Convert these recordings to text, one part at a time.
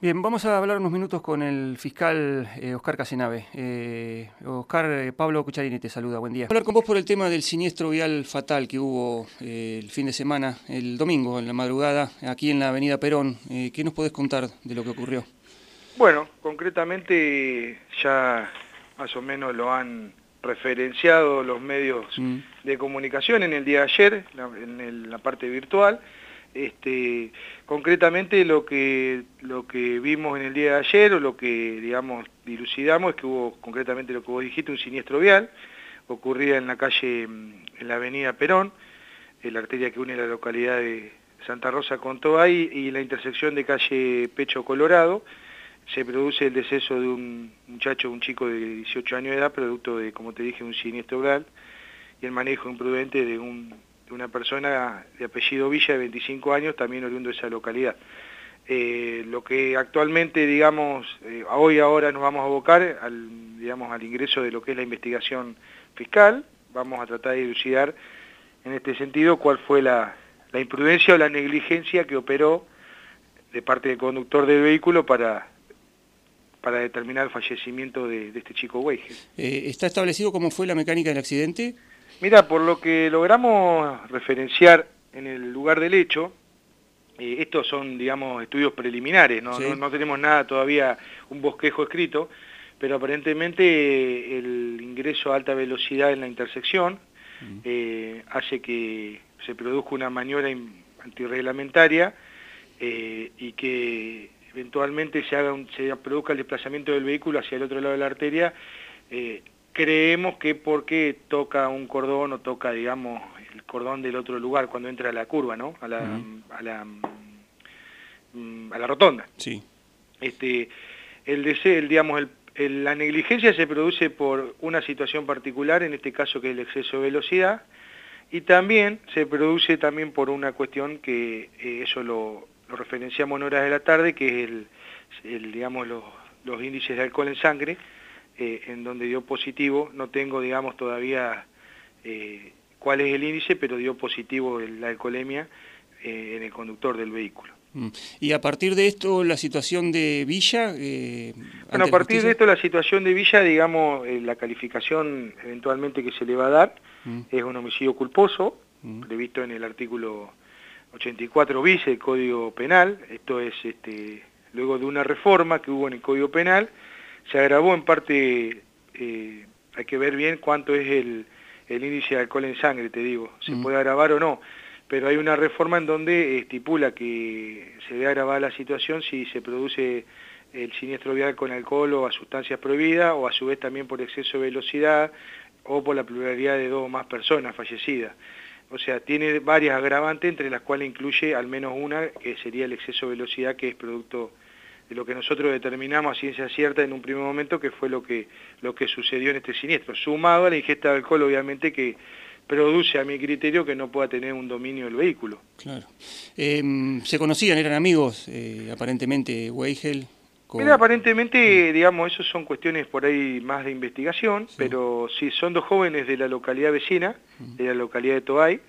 Bien, vamos a hablar unos minutos con el fiscal eh, Oscar Casenave. Eh, Oscar, eh, Pablo Cucharini te saluda, buen día. Hablar con vos por el tema del siniestro vial fatal que hubo el fin de semana, el domingo, en la madrugada, aquí en la avenida Perón. ¿Qué nos podés contar de lo que ocurrió? Bueno, concretamente ya más o menos lo han referenciado los medios mm. de comunicación en el día de ayer, en la parte virtual. Este, concretamente lo que, lo que vimos en el día de ayer o lo que, digamos, dilucidamos es que hubo concretamente lo que vos dijiste, un siniestro vial, ocurría en la calle, en la avenida Perón, en la arteria que une la localidad de Santa Rosa con Tobay y la intersección de calle Pecho Colorado, se produce el deceso de un muchacho, un chico de 18 años de edad, producto de, como te dije, un siniestro vial y el manejo imprudente de un una persona de apellido Villa de 25 años, también oriundo de esa localidad. Eh, lo que actualmente, digamos, eh, hoy ahora nos vamos a abocar al, digamos, al ingreso de lo que es la investigación fiscal, vamos a tratar de dilucidar en este sentido cuál fue la, imprudencia o la negligencia que operó de parte del conductor del vehículo para, para determinar el fallecimiento de, este chico Weige. Eh, ¿Está establecido cómo fue la mecánica del accidente? Mira, por lo que logramos referenciar en el lugar del hecho, eh, estos son, digamos, estudios preliminares, ¿no? No, tenemos nada todavía, un bosquejo escrito, pero aparentemente eh, el ingreso a alta velocidad en la intersección eh, hace que se produzca una maniobra antirreglamentaria y que eventualmente se, haga se produzca el desplazamiento del vehículo hacia el otro lado de la arteria creemos que porque toca un cordón o toca, digamos, el cordón del otro lugar cuando entra a la curva, ¿no? A la, a la, mm, a la rotonda. Sí. Este, el deseo, el, digamos, el, la negligencia se produce por una situación particular, en este caso que es el exceso de velocidad, y también se produce también por una cuestión que eh, eso lo, lo, referenciamos en horas de la tarde, que es el, el digamos, los, los índices de alcohol en sangre, eh, en donde dio positivo, no tengo, digamos, todavía eh, cuál es el índice, pero dio positivo la alcoholemia eh, en el conductor del vehículo. Mm. Y a partir de esto, la situación de Villa... bueno, a partir de esto, la situación de Villa, digamos, la calificación eventualmente que se le va a dar mm. es un homicidio culposo, mm. previsto en el artículo 84 bis del Código Penal, esto es este, luego de una reforma que hubo en el Código Penal, se agravó en parte, eh, hay que ver bien cuánto es el, índice de alcohol en sangre, te digo, se puede agravar o no, pero hay una reforma en donde estipula que se debe agravar la situación si se produce el siniestro vial con alcohol o a sustancias prohibidas, o a su vez también por exceso de velocidad, o por la pluralidad de dos o más personas fallecidas. O sea, tiene varias agravantes, entre las cuales incluye al menos una, que sería el exceso de velocidad, que es producto de lo que nosotros determinamos a ciencia cierta en un primer momento que fue lo que, lo que sucedió en este siniestro, sumado a la ingesta de alcohol obviamente que produce a mi criterio que no pueda tener un dominio del vehículo. Claro. Em, ¿Se conocían, eran amigos eh, aparentemente Weigel? Mira, aparentemente, digamos, eso son cuestiones por ahí más de investigación, pero sí, son dos jóvenes de la localidad vecina, de la localidad de Toay,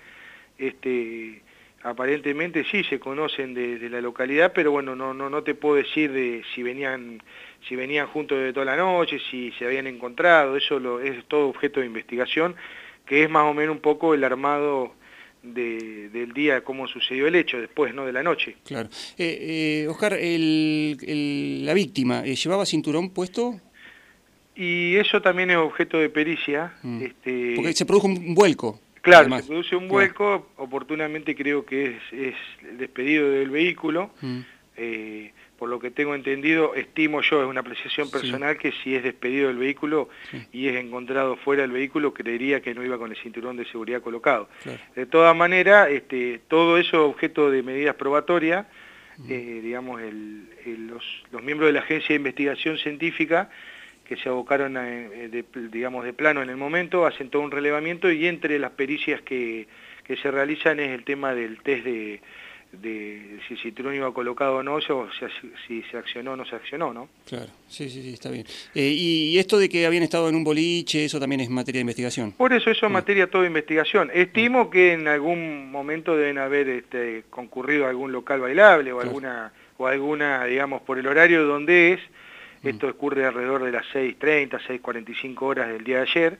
este, aparentemente sí se conocen de, la localidad, pero bueno, no, no, no te puedo decir de si venían, si venían juntos de toda la noche, si se habían encontrado, eso lo, es todo objeto de investigación, que es más o menos un poco el armado del día, cómo sucedió el hecho, después, ¿no? De la noche. Claro. Eh, eh, Oscar, el, la víctima, eh, ¿llevaba cinturón puesto? Y eso también es objeto de pericia. Mm. Este... Porque se produjo un vuelco. Claro, se produce un vuelco, oportunamente creo que es, el despedido del vehículo, mm. eh, por lo que tengo entendido, estimo yo, es una apreciación personal, que si es despedido del vehículo y es encontrado fuera del vehículo, creería que no iba con el cinturón de seguridad colocado. De todas maneras, este, todo eso es objeto de medidas probatorias, mm. eh, digamos, los, los miembros de la Agencia de Investigación Científica que se abocaron, eh, de, digamos, de plano en el momento, hacen todo un relevamiento y entre las pericias que, se realizan es el tema del test de, si el cinturón iba colocado o no, o si, se accionó o no se accionó, ¿no? Claro, sí, sí, sí, está bien. Eh, y, esto de que habían estado en un boliche, eso también es materia de investigación. Por eso eso es materia todo de investigación. Estimo que en algún momento deben haber este, concurrido a algún local bailable o alguna o alguna, digamos, por el horario donde es. Esto ocurre alrededor de las 6.30, 6.45 horas del día de ayer,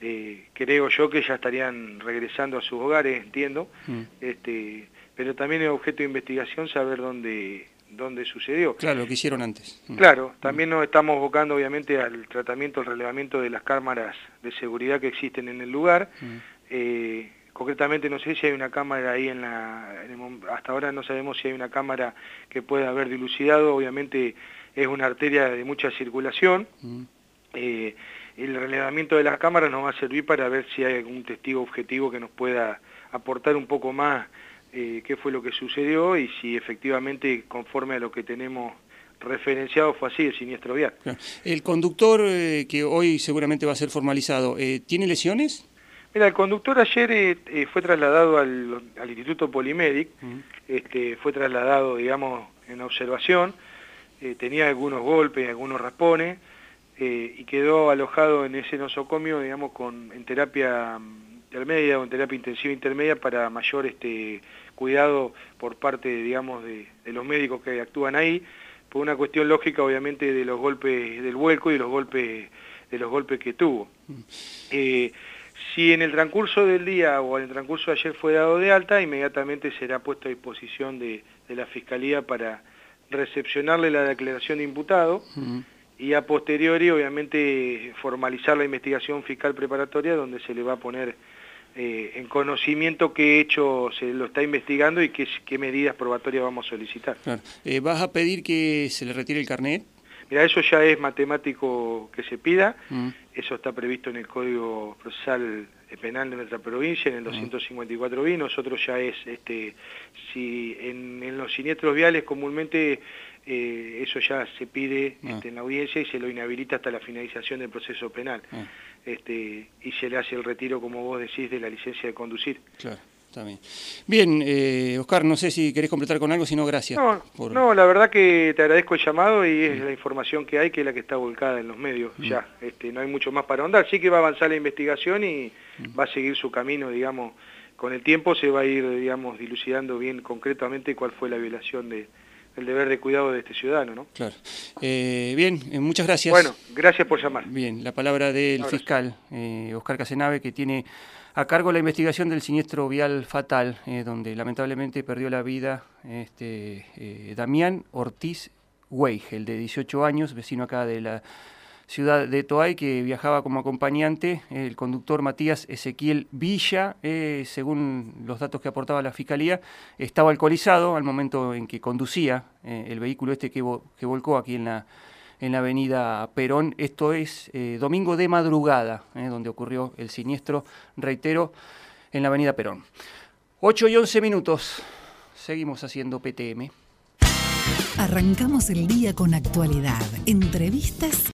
eh, creo yo que ya estarían regresando a sus hogares, entiendo, mm. este, pero también es objeto de investigación saber dónde, dónde sucedió. Claro, lo que hicieron antes. Mm. Claro, también nos estamos buscando obviamente al tratamiento, al relevamiento de las cámaras de seguridad que existen en el lugar. Eh, concretamente no sé si hay una cámara ahí en la... hasta ahora no sabemos si hay una cámara que pueda haber dilucidado, obviamente es una arteria de mucha circulación. Mm. Eh, el relevamiento de las cámaras nos va a servir para ver si hay algún testigo objetivo que nos pueda aportar un poco más eh, qué fue lo que sucedió y si efectivamente conforme a lo que tenemos referenciado fue así el siniestro vial. El conductor eh, que hoy seguramente va a ser formalizado, ¿tiene lesiones? Mira, el conductor ayer eh, fue trasladado al, Instituto Polimedic, este, fue trasladado, digamos, en observación, eh, tenía algunos golpes, algunos raspones, y quedó alojado en ese nosocomio, digamos, con, en terapia intermedia o en terapia intensiva intermedia para mayor este, cuidado por parte, digamos, de, los médicos que actúan ahí, por una cuestión lógica, obviamente, de los golpes del vuelco y de los golpes, de los golpes que tuvo. Si en el transcurso del día o en el transcurso de ayer fue dado de alta, inmediatamente será puesto a disposición de, la Fiscalía para recepcionarle la declaración de imputado y a posteriori, obviamente, formalizar la investigación fiscal preparatoria donde se le va a poner eh, en conocimiento qué hecho se lo está investigando y qué, qué medidas probatorias vamos a solicitar. Eh, ¿Vas a pedir que se le retire el carnet? Mira, eso ya es matemático que se pida, eso está previsto en el Código Procesal Penal de nuestra provincia, en el 254 mm. b nosotros ya es, este, si en, los siniestros viales comúnmente eh, eso ya se pide mm. este, en la audiencia y se lo inhabilita hasta la finalización del proceso penal. Este, y se le hace el retiro, como vos decís, de la licencia de conducir. Claro. Está bien. Bien, eh, Oscar, no sé si querés completar con algo, si no, gracias. No, la verdad que te agradezco el llamado y es la información que hay, que es la que está volcada en los medios mm. ya. Este, no hay mucho más para ahondar. Sí que va a avanzar la investigación y mm. va a seguir su camino, digamos. Con el tiempo se va a ir, digamos, dilucidando bien concretamente cuál fue la violación de, del deber de cuidado de este ciudadano, ¿no? Claro. Eh, bien, eh, muchas gracias. Bueno, gracias por llamar. Bien, la palabra del fiscal Oscar Casenave, que tiene a cargo la investigación del siniestro vial fatal, eh, donde lamentablemente perdió la vida este, eh, Damián Ortiz Weigel, de 18 años, vecino acá de la ciudad de Toay, que viajaba como acompañante, el conductor Matías Ezequiel Villa, eh, según los datos que aportaba la Fiscalía, estaba alcoholizado al momento en que conducía el vehículo este que, volcó aquí en la en la avenida Perón. Esto es eh, domingo de madrugada, eh, donde ocurrió el siniestro, reitero, en la avenida Perón. 8 y 11 minutos, seguimos haciendo PTM. Arrancamos el día con actualidad, entrevistas